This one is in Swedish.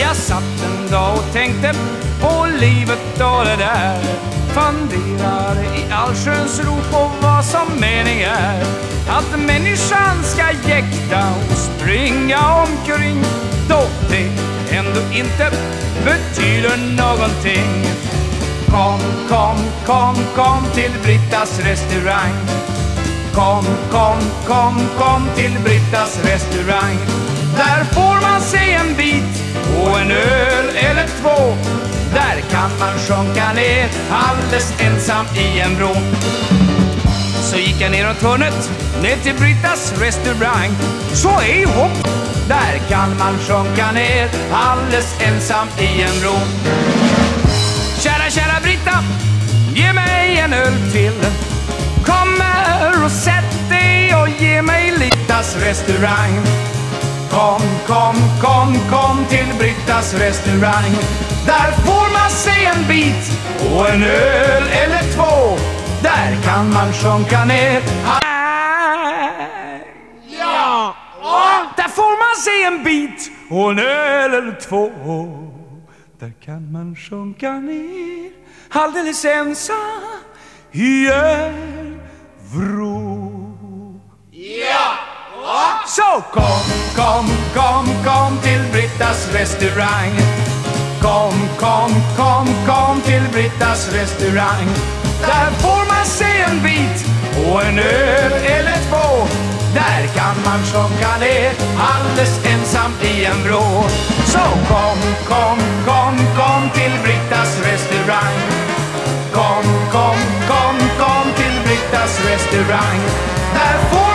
Jag satt en dag och tänkte på livet och det där. Funderade i allsköns ro på vad som mening är. Att människan ska jäkta och springa omkring då det ändå inte betyder någonting. Kom, kom, kom, kom till Brittas restaurang. Kom, kom, kom, kom till Brittas restaurang. Där får man se en bit kan man sjunka ner alldeles ensam i en vrå. Så gick jag neråt hörnet, ner till Brittas restaurang. Så är hopp, där kan man sjunka ner alldeles ensam i en vrå. Kära, kära Britta, ge mig en öl till. Kommer och sätt dig och ge mig Littas restaurang. Kom, kom, kom, kom till Brittas restaurang. Där får man se en bit och en öl eller två. Där kan man sjunka ner. Ja! Där får man se en bit och en öl eller två. Där kan man sjunka ner alldeles ensam i en vrå. Ja! Så kom, Brittas restaurang. Kom, kom, kom, kom till Brittas restaurang. Där får man se en bit och en öl eller två. Där kan man sjunka ner alldeles ensam i en vrå. Så kom, kom, kom, kom till Brittas restaurang. Kom, kom, kom, kom till Brittas restaurang. Där får